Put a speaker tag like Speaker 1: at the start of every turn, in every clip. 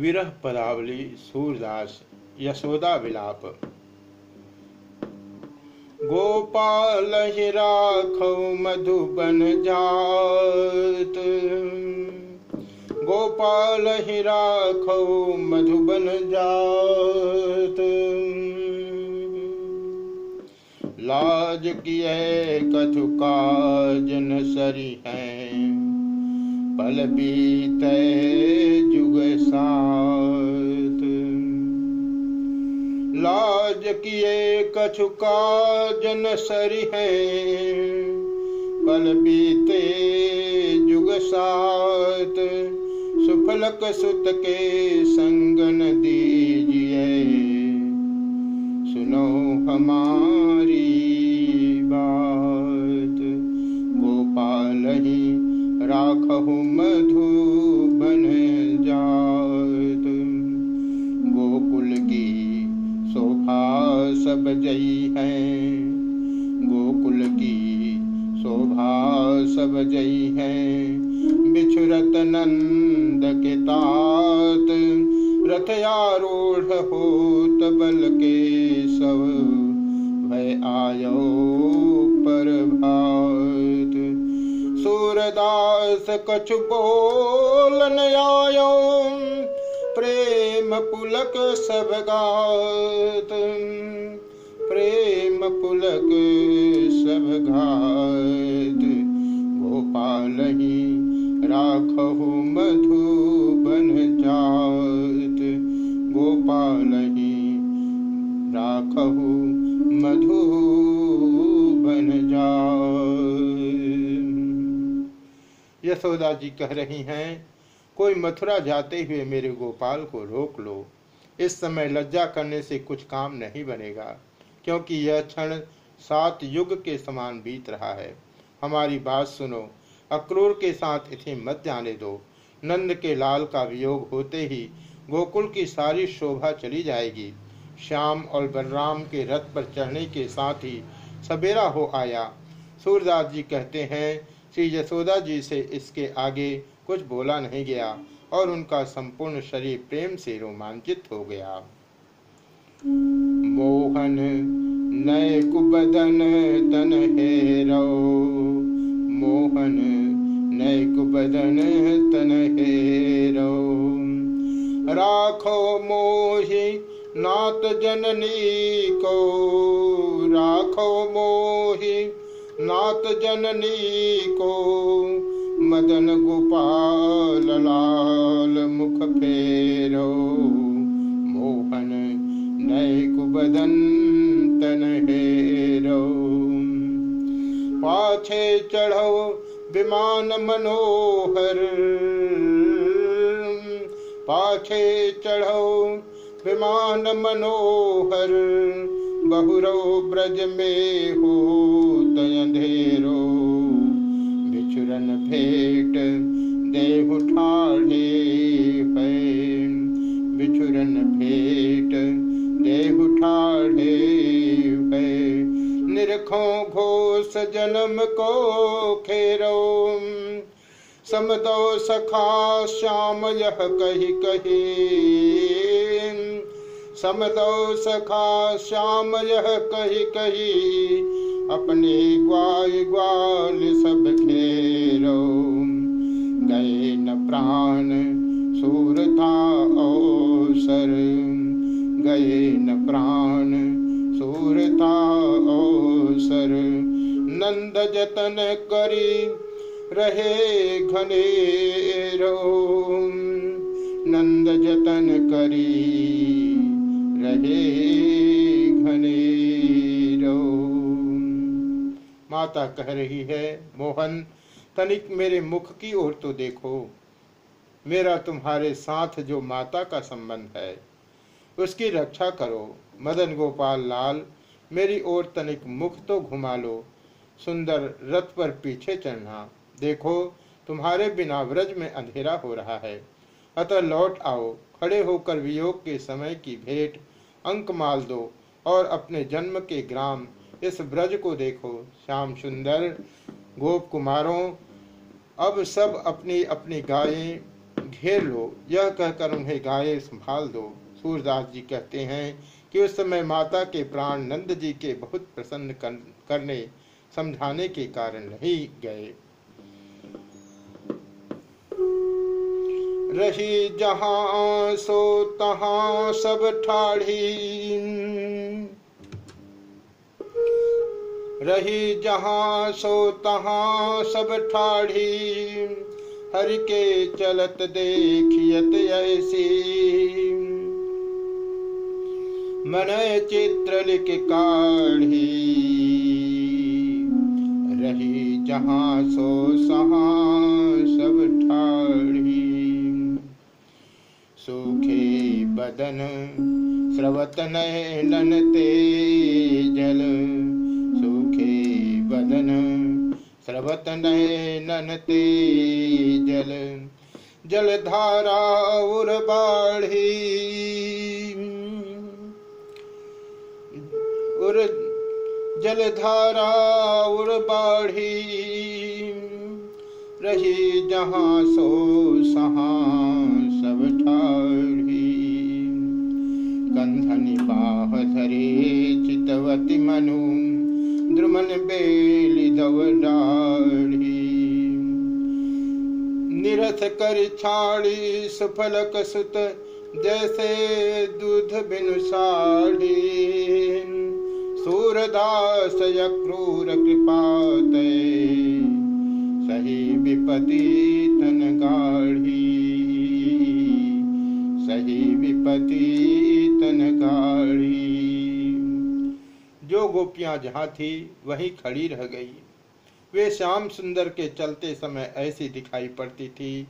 Speaker 1: विरह पदावली सूरदास यशोदा विलाप। गोपाल मधुबन जात। गोपाल ही मधुबन जात। लाज किए कथु काजन सरी हैं पल बीते जुग साथ। लाज किए कछु काजन हैं पल बीते जुग साथ। सुफलक सुत के संगन दीजिए, सुनो हमारी राखहु राखहु मधु बन जात यशोदा जी कह रही हैं, कोई मथुरा जाते हुए मेरे गोपाल को रोक लो। इस समय लज्जा करने से कुछ काम नहीं बनेगा, क्योंकि यह क्षण सात युग के समान बीत रहा है। हमारी बात सुनो, अक्रूर के साथ इसे मत जाने दो। नंद के लाल का वियोग होते ही गोकुल की सारी शोभा चली जाएगी। श्याम और बलराम के रथ पर चढ़ने के साथ ही सवेरा हो आया। सूरदास जी कहते हैं, श्री यशोदा जी से इसके आगे कुछ बोला नहीं गया और उनका संपूर्ण शरीर प्रेम से रोमांचित हो गया। मोहन, नय कुबदन तन हेरो मोहन, नय कुबदन तन हेरो राखो मोहि नात जननी को राखो मोहि। नात जननी को मदन गोपाल लाल मुख फेरो। मोहन नय कुबदन तन हेरो। पाछे चढ़ो विमान मनोहर। पाछे चढ़ो विमान मनोहर, बहुरो ब्रज में हो अंधेरो। बिछुरन भेट देहु ठाढ़े बिछुरन भेट देहु ठाढ़े निरखो घोष जन्म को खेरो समदो सखा श्याम यह कही कही समदो सखा श्याम यह कही कही, अपने ग्वाल ग्वाल सब घेरो। गए न प्राण, सूर था अवसर। गए न प्राण, सूर था अवसर। नंद जतन करी रहे घनेरो। नंद जतन करी रहे घनेरो। माता कह रही है, मोहन, तनिक मेरे मुख की ओर तो देखो। मेरा तुम्हारे साथ जो माता का संबंध है, उसकी रक्षा करो। मदन गोपाल लाल, मेरी ओर तनिक मुख तो घुमा लो। सुंदर रथ पर पीछे चढ़ना देखो, तुम्हारे बिना व्रज में अंधेरा हो रहा है। अतः लौट आओ। खड़े होकर वियोग के समय की भेंट अंक माल दो और अपने जन्म के ग्राम। इस ब्रज को देखो, श्याम सुंदर, गोप कुमारों, अब सब अपनी अपनी गायें घेर लो। यह कहकर उन्हें गाये संभाल दो। सूरदास जी कहते हैं कि उस समय माता के प्राण नंद जी के बहुत प्रसन्न करने, समझाने के कारण नहीं गए। रही जहाँ सो तहां सब ठाढ़ी। रही जहाँ सो तहां सब ठाढ़ी। हर के चलत देखियत ऐसी। मन चित्र लिख काढ़ी। रही जहाँ सो सहा सूखे बदन, स्रवत नयन ते जल सूखे बदन, स्रवत नयन ते जल जलधारा उर बाढ़ी, उर जलधारा उर बाढ़ी। रही जहाँ सो सहा चितवती मनु। द्रुमन बेली निरथ कर छाड़ी सुत जैसे दूध बिनु साड़ी। सूरदास क्रूर कृपात सही विपति तन गाढ़ी। सही विपति तन गाढ़ी जो गोपियाँ जहाँ थी, वहीं खड़ी रह गई। वे श्याम सुंदर के चलते समय ऐसी दिखाई पड़ती थी,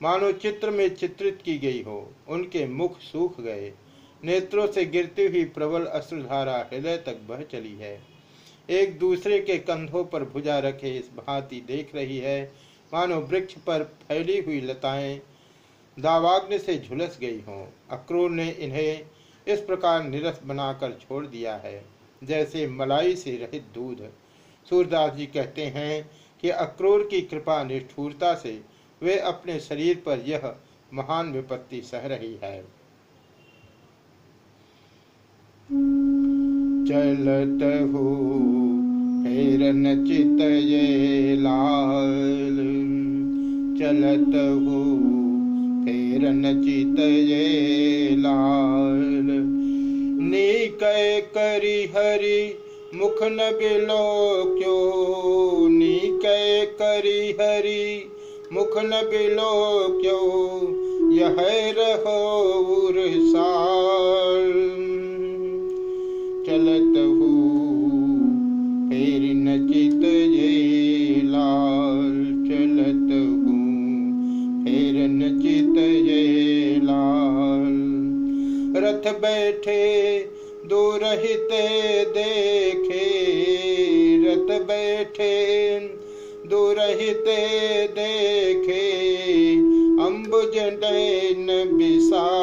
Speaker 1: मानो चित्र में चित्रित की गई हो, उनके मुख सूख गए। नेत्रों से गिरती हुई प्रबल अश्रुधारा हृदय तक बह चली है। एक दूसरे के कंधों पर भुजा रखे इस भांति देख रही है, मानो वृक्ष पर फैली हुई लताएँ दावाग्न से झुलस गई हों। अक्रूर ने इन्हें इस प्रकार निरस बनाकर छोड़ दिया है, जैसे मलाई से रहित दूध। सूरदास जी कहते हैं कि अक्रूर की कृपा निष्ठुरता से वे अपने शरीर पर यह महान विपत्ति सह रही है। चलत हो, हेरन चित लाल। चलत हो। फेरन चित ये लाल। नीक करी हरि, मुख न बिलो क्यों? नीक करी हरि, मुख न बिलो क्यों? यह रहो साल। रथ बैठे दूरहित देखे। रथ बैठे दूरहित देखे। अम्बुज नैन विशाल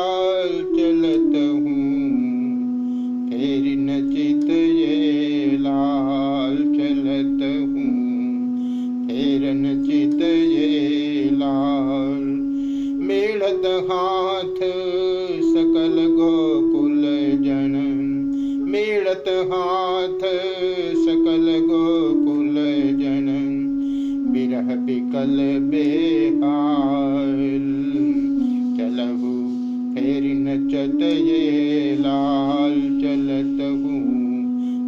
Speaker 1: बिकल बेहाल चलहु फिर नचत ये लाल, चलत हूँ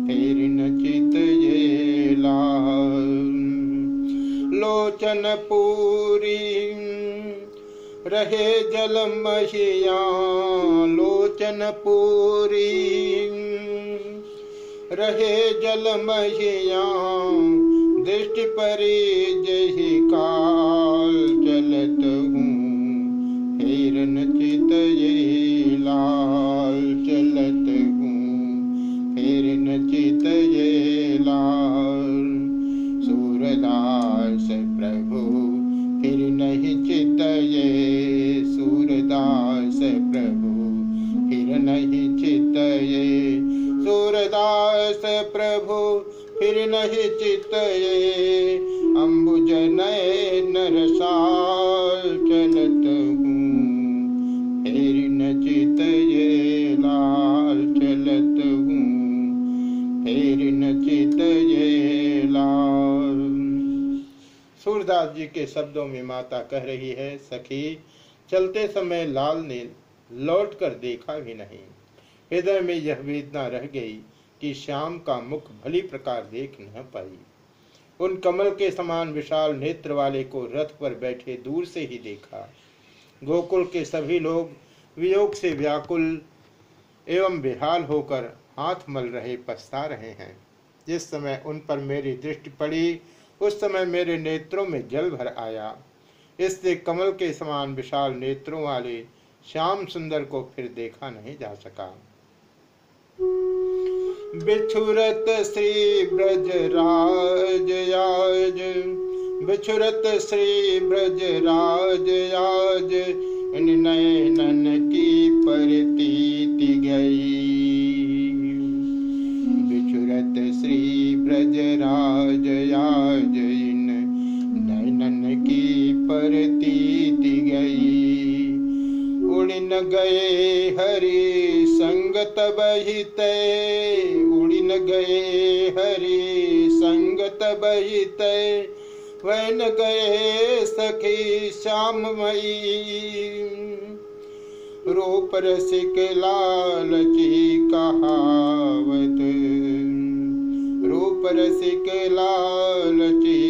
Speaker 1: फिर नचित ये लाल। लोचन पूरी रहे जल महिया, लोचन पूरी रहे जल महिया दृष्टि परी जही काल चलत हूँ। हिरन चित ये लाल चलत हूँ। हिरन चित ये लाल, सूरदास प्रभु। फिर नहीं चित ये सूरदास प्रभु। फिर नहीं चित ये सूरदास प्रभु। फिर नहीं चित अम्बुज चलत हूँ। नचित ये लाल चलत हूँ। नचित ये लाल। सूरदास जी के शब्दों में माता कह रही है, सखी, चलते समय लाल ने लौट कर देखा भी नहीं। हृदय में यह वेदना रह गई कि श्याम का मुख भली प्रकार देख न पाई। उन कमल के समान विशाल नेत्र वाले को रथ पर बैठे दूर से ही देखा। गोकुल के सभी लोग वियोग से व्याकुल एवं बेहाल होकर हाथ मल रहे पछता रहे हैं। जिस समय उन पर मेरी दृष्टि पड़ी, उस समय मेरे नेत्रों में जल भर आया। इससे कमल के समान विशाल नेत्रों वाले श्याम सुंदर को फिर देखा नहीं जा सका। बिछुरत श्री ब्रज राज आज बिछुरत श्री ब्रज राज आज नयनन की परतीति गई। बिछुरत श्री ब्रज राज आज नयनन की परतीति गई। उड़न गए हरि संगत बहित उड़न गए हरि संगत बहित वैन गए सखी श्याम मई। रूप रसिक लालची कहावत। रूप रसिक लालची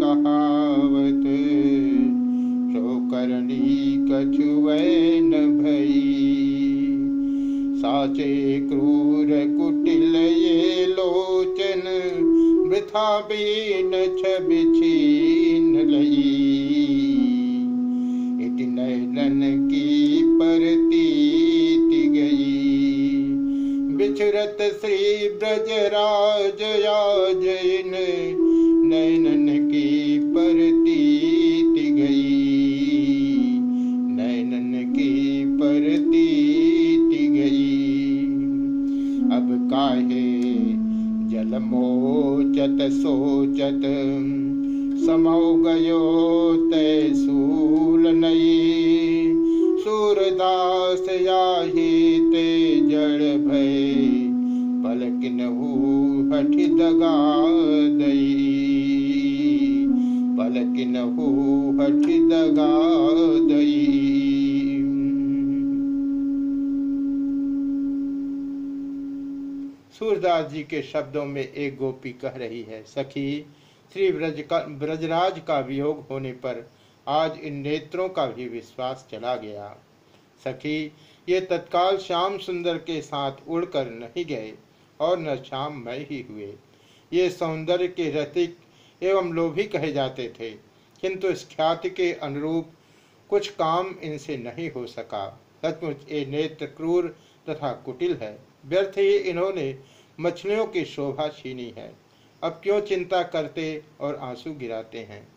Speaker 1: कहावत। कछुवैन भई। साचे क्रूर कुटिल ये लोचन वृथा बीन छवि छीन लई। इति की परतीति गई। बिछरत श्री ब्रज राज याजन नयनन की परतीति मोचत सोचत। समो गयो तय सूल नई सूरदास याही ते जड़ भय पलकिन हठ दगा दई। पलकिन हठ दगा सूरदास जी के शब्दों में एक गोपी कह रही है, सखी श्री ब्रज का, ब्रजराज का वियोग होने पर आज इन नेत्रों का भी विश्वास चला गया। सखी, ये तत्काल श्याम सुंदर के साथ उड़कर नहीं गए और न श्याम मय ही हुए। ये सौंदर्य के रतिक एवं लोभी कहे जाते थे, किंतु इस ख्याति के अनुरूप कुछ काम इनसे नहीं हो सका। सचमुच ये नेत्र क्रूर तथा कुटिल है। व्यर्थ ही इन्होंने मछलियों की शोभा छीनी है। अब क्यों चिंता करते और आँसू गिराते हैं?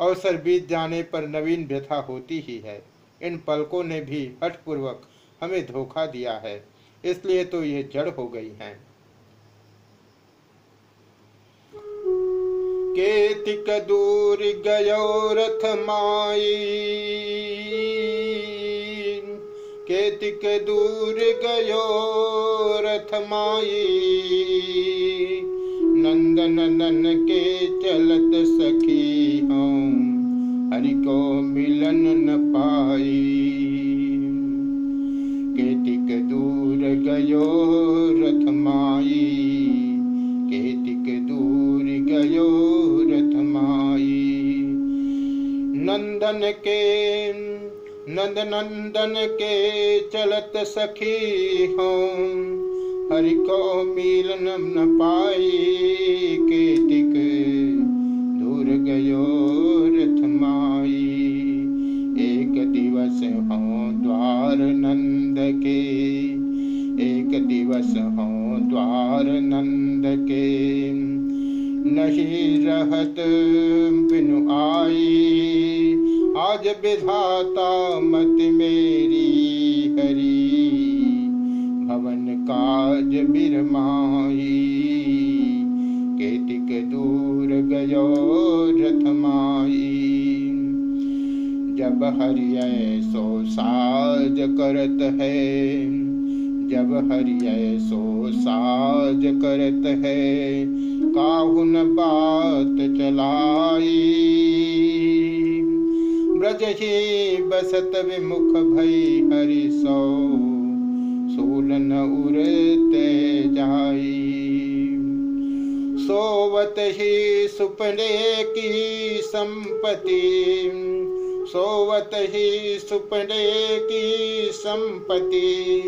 Speaker 1: अवसर बीत जाने पर नवीन व्यथा होती ही है। इन पलकों ने भी हठपूर्वक हमें धोखा दिया है। इसलिए तो ये जड़ हो गई हैं। केतिक दूर गयो रथ माई। केतिक दूर गयो रथ माई। नंदन नन के चलत सखी। नंदन के चलत सखी हों हरि को मिलन न पाई करत है। जब हरिय सो साज करत है, काहुन बात चलाई। ब्रज ही बसत विमुख भई हरि सो सोलन उड़ते जाई। सोवत ही सुपने की संपत्ति सोवत ही सुपने की संपत्ति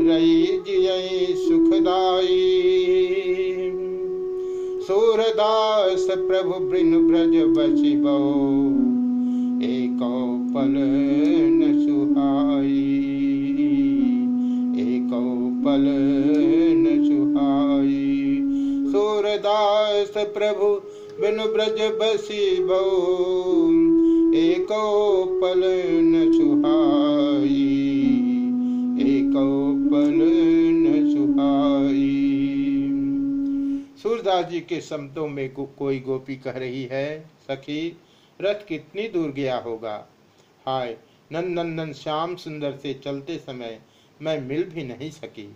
Speaker 1: रही जिय सुखदाई। सूरदास प्रभु ब्रिन ब्रज बची बो एक पल न सुहाई। एक पल न सुहाई। सूरदास प्रभु बिन ब्रज बसी बो एको पल न सुहाई एको पल न सुहाई। सूरदास जी के शब्दों में को, कोई गोपी कह रही है सखी रथ कितनी दूर गया होगा? हाय नंदनंदन श्याम सुंदर से चलते समय मैं मिल भी नहीं सकी।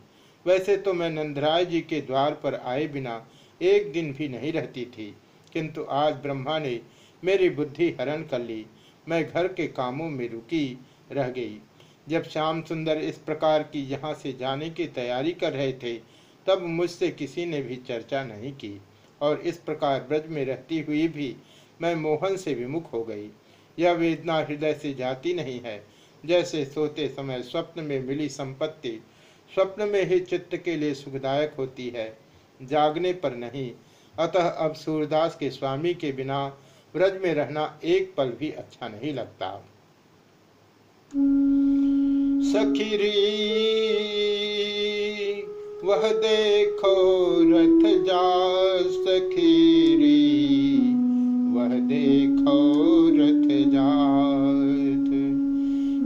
Speaker 1: वैसे तो मैं नंदराय जी के द्वार पर आए बिना एक दिन भी नहीं रहती थी किंतु आज ब्रह्मा ने मेरी बुद्धि हरण कर ली। मैं घर के कामों में रुकी रह गई। जब श्याम सुंदर इस प्रकार की यहाँ से जाने की तैयारी कर रहे थे, तब मुझसे किसी ने भी चर्चा नहीं की और इस प्रकार ब्रज में रहती हुई भी मैं मोहन से विमुख हो गई। यह वेदना हृदय से जाती नहीं है। जैसे सोते समय स्वप्न में मिली संपत्ति, स्वप्न में ही चित्त के लिए सुखदायक होती है। जागने पर नहीं। अतः अब सूरदास के स्वामी के बिना ब्रज में रहना एक पल भी अच्छा नहीं लगता। सखीरी, वह देखो रथ जा सखीरी। वह देखो रथ जात।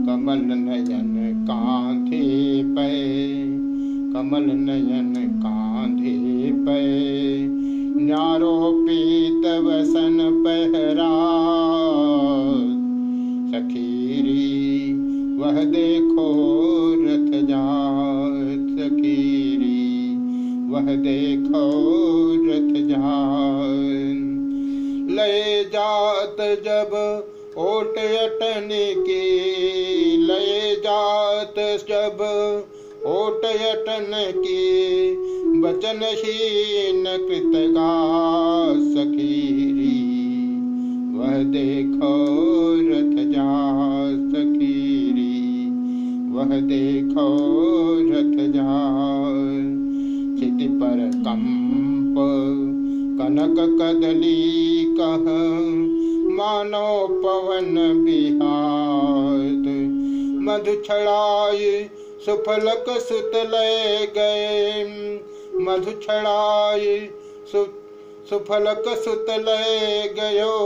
Speaker 1: कमल नयन कांधे पे, कमल नयन कांधे पे। न्यारो पीत वसन पहरा। सखीरी, वह देखो रथ जात सखीरी। वह देखो रथ जात लय जात जब ओट अटन की। लय जात जब ओट अटन की। वचन हीन कृतगा सखीरी वह देखो रथ जा सखीरी वह देखो रथ जा चित पर कंप, कनक कदली कह, मानो पवन बिहार। मधु छड़ाई सुफलक सुत ले गए। मधु छड़ाई सु, सुफलक सुत ले गयो।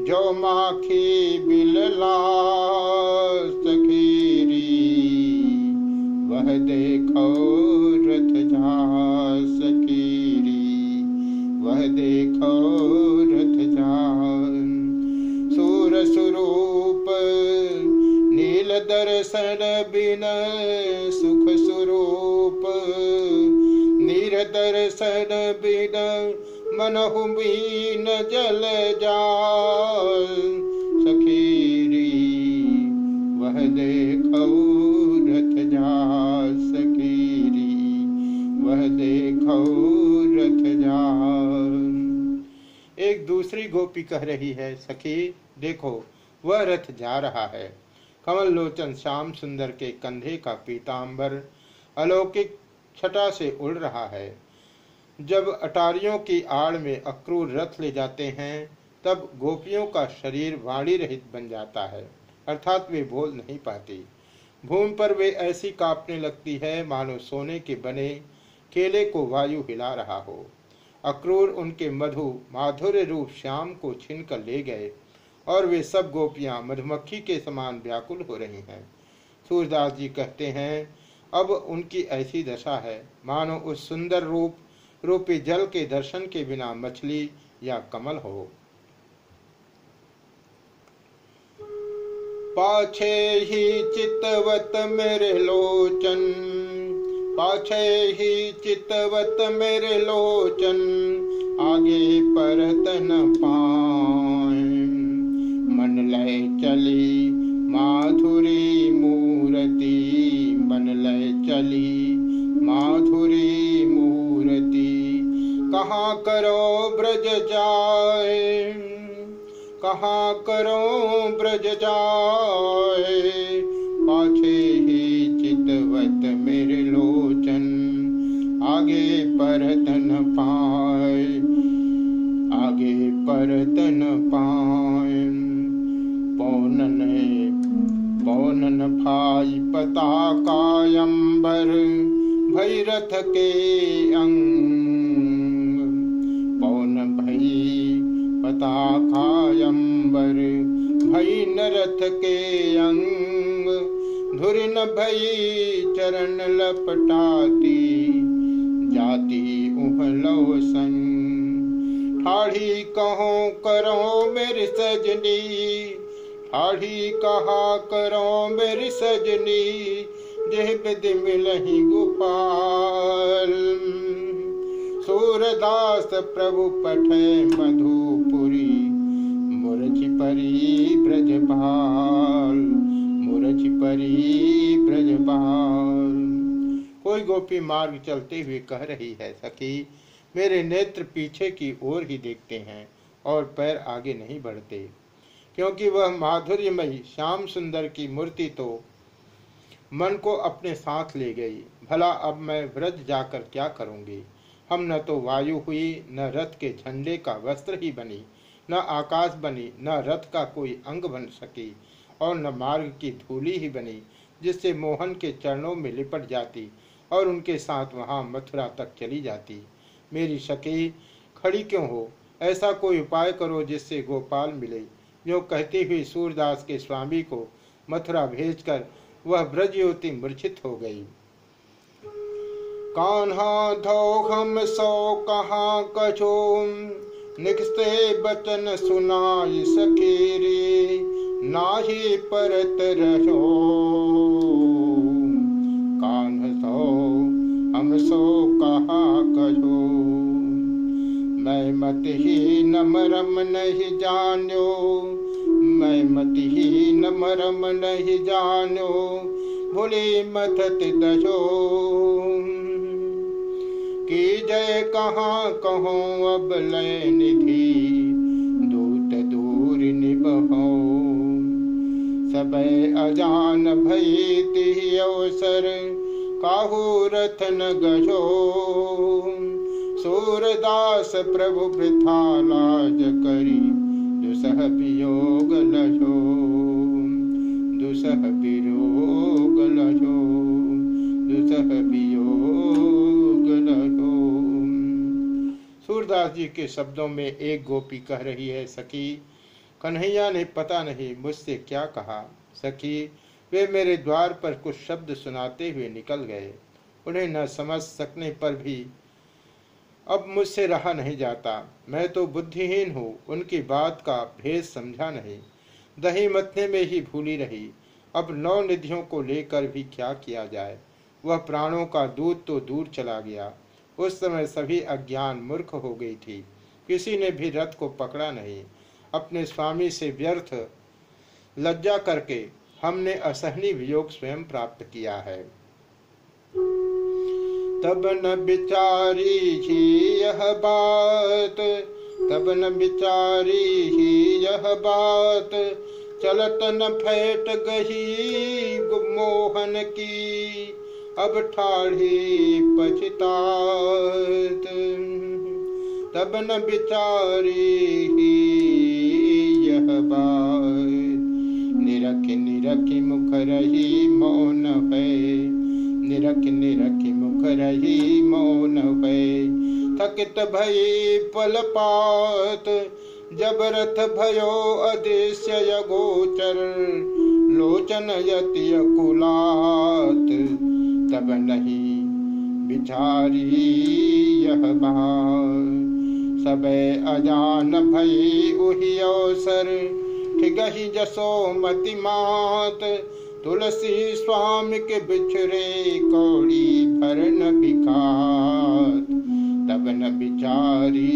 Speaker 1: जो माखी बिलला सखीरी वह देखो कह रही है, सखी, देखो, वह रथ जा रहा है। कमल लोचन श्याम सुंदर के कंधे का पीताम्बर अलौकिक छटा से उड़ रहा है। जब अटारियों की आड़ में अक्रूर रथ ले जाते हैं, तब गोपियों का शरीर वाणी रहित बन जाता है, अर्थात वे बोल नहीं पाती। भूमि पर वे ऐसी कांपने लगती है, मानो सोने के बने केले को वायु हिला रहा हो। अक्रूर उनके मधु माधुर्य रूप श्याम को छीन कर ले गए और वे सब गोपियाँ मधुमक्खी के समान व्याकुल हो रही हैं। सूरदास जी कहते हैं, अब उनकी ऐसी दशा है। मानो उस सुंदर रूप, रूपी जल के दर्शन के बिना मछली या कमल हो। पाछे ही चितवत मेरे लोचन। पाछे ही चितवत मेरे लोचन, आगे परत न पाए। मन लय चली माधुरी मूर्ति, मन लय चली माधुरी मूर्ति। कहाँ करो ब्रज जाए, कहाँ करो ब्रज जाए पाछे ही चितवत मेरे लोचन, आगे परतन पाए, आगे परतन पाए। पौनन पौनन भाई पता कायंबर भैरथ के अंग। पौन भई पता कायंबर भई नरथ के अंग। धुर न भई चरण लपटाती, जाती उहलो संग ठाढ़ी कहो करो मेरी सजनी, ठाढ़ी कहा करो मेरी सजनी जेह बिद मिलही गोपाल। सूरदास प्रभु पठे मधुपुरी, मुरझ परी ब्रजपाल। मुरझ परी ब्रजपाल कोई गोपी मार्ग चलते हुए कह रही है, सखी, मेरे नेत्र पीछे की ओर ही देखते हैं और पैर आगे नहीं बढ़ते। क्योंकि वह माधुर्यमयी, श्याम सुंदर की मूर्ति तो मन को अपने साथ ले गई। भला अब मैं व्रज जाकर क्या करूँगी? हम न तो वायु हुई, न रथ के झंडे का वस्त्र ही बनी, न आकाश बनी, न रथ का कोई अंग बन सकी। और न मार्ग की धूली ही बनी, जिससे मोहन के चरणों में लिपट जाती और उनके साथ वहाँ मथुरा तक चली जाती। मेरी शकी खड़ी क्यों हो? ऐसा कोई उपाय करो जिससे गोपाल मिले। जो कहती हुई सूरदास के स्वामी को मथुरा भेजकर वह ब्रजयोति मूर्छित हो गई। कान्हा सो कहा कछो निकसे बचन सुनाई सकेरी नाही परत रहो। कान्ह सो, हम सो कहा कछो मैं मत ही न मरम नहीं जानो मैं मत ही न मरम नहीं जानो भूली मथत दशो की जय कहाँ कहो अब लय निधि। दूत दूर निबहो सब अजान भई अवसर, काहू रथ न गशो सूरदास प्रभु वृथा लाज करी, दुसह वियोग लशो दुसह वियोग लशो दुसह वियोग लशो सूरदास जी के शब्दों में एक गोपी कह रही है, सखी कन्हैया ने पता नहीं मुझसे क्या कहा। सखी, वे मेरे द्वार पर कुछ शब्द सुनाते हुए निकल गए। उन्हें न समझ सकने पर भी अब मुझसे रहा नहीं जाता। मैं तो बुद्धिहीन हूँ, उनकी बात का भेद समझा नहीं। दही मथने में ही भूली रही। अब नौ निधियों को लेकर भी क्या किया जाए? वह प्राणों का दूध तो दूर चला गया। उस समय सभी अज्ञान मूर्ख हो गई थी। किसी ने भी रथ को पकड़ा नहीं। अपने स्वामी से व्यर्थ लज्जा करके हमने असहनी वियोग स्वयं प्राप्त किया है। तब न बिचारी ही यह बात, तब न बिचारी ही यह बात, चलत न फैट गही मोहन की, अब ठाढ़ी पछतात। तब न बिचारी ही बात निरख निरख मुख रही मौन है। निरख निरख मुख रही मौन भय थकित भई पल पात जब रथ भयो अदेश्य गोचर लोचन यति कुलात तब नहीं बिचारी यह बात। सब अजान भई उही अवसर ठिगही जसोमति मात तुलसी स्वामी के बिछरे कौड़ी भर न बिखात तब न बिचारी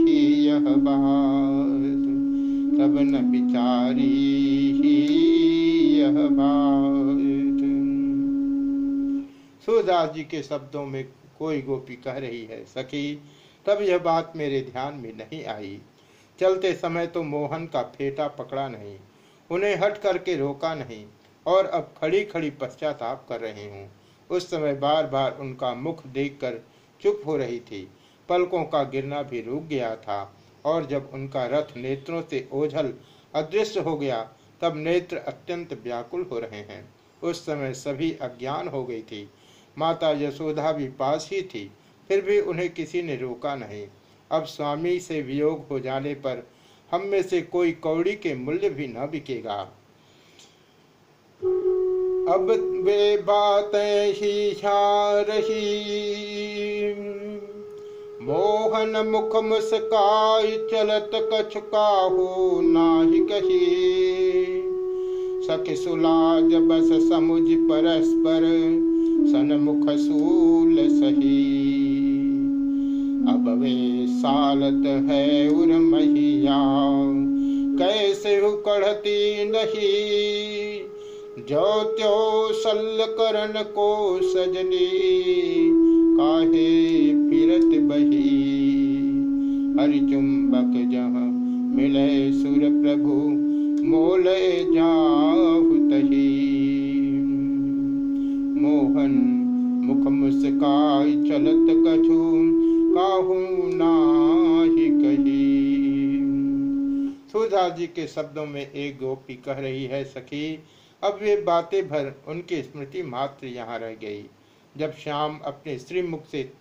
Speaker 1: ही यह बात। तब न बिचारी ही यह बात। सूरदास जी के शब्दों में कोई गोपी कह रही है, सखी तब यह बात मेरे ध्यान में नहीं आई। चलते समय तो मोहन का फेटा पकड़ा नहीं, उन्हें हट करके रोका नहीं, और अब खड़ी खड़ी पश्चाताप कर रही हूँ। उस समय बार बार उनका मुख देखकर चुप हो रही थी। पलकों का गिरना भी रुक गया था, और जब उनका रथ नेत्रों से ओझल अदृश्य हो गया, तब नेत्र अत्यंत व्याकुल हो रहे हैं। उस समय सभी अज्ञान हो गई थी। माता यशोदा भी पास ही थी। फिर भी उन्हें किसी ने रोका नहीं। अब स्वामी से वियोग हो जाने पर हम में से कोई कौड़ी के मूल्य भी न बिकेगा। अब वे बातें ही रही। मोहन मुख मुस्काई चलत कछ काहू नाही कही। सख सुलाज बस समुझ परस्पर, सनमुख सूल सही। अब वे सालत है उर मैया कैसे उकड़ती नहीं? जो त्यो सल करन को सजनी। काहे फिरत बही? हरि चुंबक जहाँ मिले सुर प्रभु, मोले जाहु तही। मोहन मुख मुस्काई चलत कछु नाही कही। सुधा जी के शब्दों में एक गोपी कह रही है, सखी, अब वे बातें भर उनकी स्मृति मात्र यहाँ रह गई। जब श्याम अपने श्रीमुख से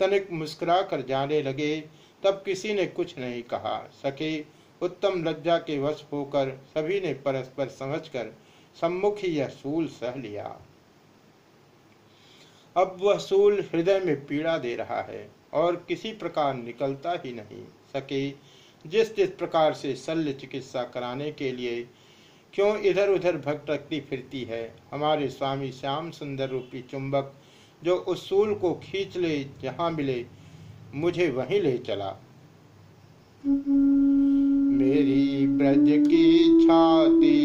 Speaker 1: तनिक मुस्कुरा कर जाने लगे, तब किसी ने कुछ नहीं कहा। सखी, उत्तम लज्जा के वश होकर सभी ने परस्पर समझकर सम्मुख ही यह सूल सह लिया। अब वह सूल हृदय में पीड़ा दे रहा है। और किसी प्रकार निकलता ही नहीं सके। जिस जिस प्रकार से शल्य चिकित्सा कराने के लिए क्यों इधर उधर भटकती फिरती है, हमारे स्वामी श्याम सुंदर रूपी चुंबक, जो उस सूल को खींच ले, जहाँ मिले, मुझे वहीं ले चला। मेरी ब्रज की छाती,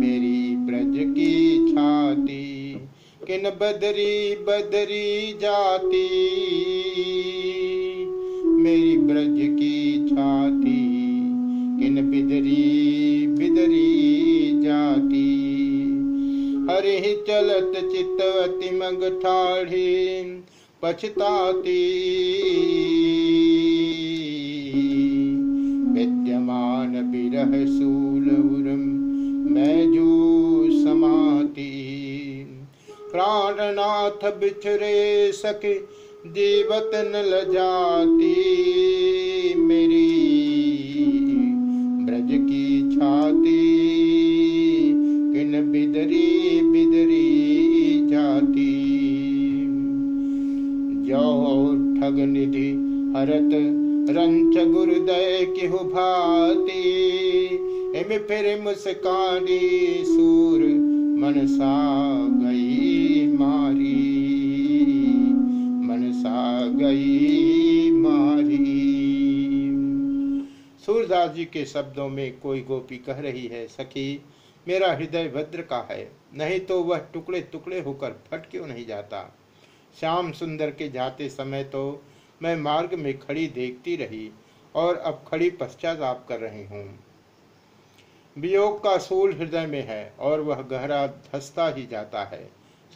Speaker 1: मेरी ब्रज की छाती। किन बदरी बदरी जाती? मेरी ब्रज की छाती किन बिदरी बिदरी जाती? हरि चलत चितवती मग ठाढ़ी पछताती। विद्यमान बिरह सूल उर्म, मैं जो प्राणनाथ बिछरे सके जीवत न लजाती मेरी। ब्रज की छाती किन बिदरी बिदरी जाती। जो ठग निधि, हरत रंच गुरुदय की भाती। फिर मुस्कानी सूर, मनसा गई सूरदास जी के शब्दों में कोई गोपी कह रही है, सखी, मेरा हृदय वज्र का है, नहीं तो वह टुकड़े टुकड़े होकर फट क्यों नहीं जाता? श्याम सुंदर के जाते समय तो मैं मार्ग में खड़ी देखती रही और अब खड़ी पश्चाताप कर रही हूँ। वियोग का सूल हृदय में है और वह गहरा धसता ही जाता है।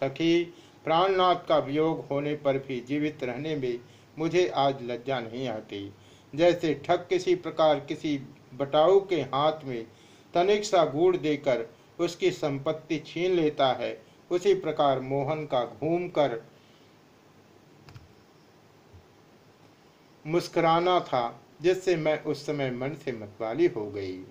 Speaker 1: सखी, प्राणनाथ का वियोग होने पर भी जीवित रहने में मुझे आज लज्जा नहीं आती। जैसे ठग किसी प्रकार किसी बटाऊ के हाथ में तनिक सा गुड़ देकर उसकी संपत्ति छीन लेता है, उसी प्रकार मोहन का घूमकर मुस्कुराना था, जिससे मैं उस समय मन से मतवाली हो गई।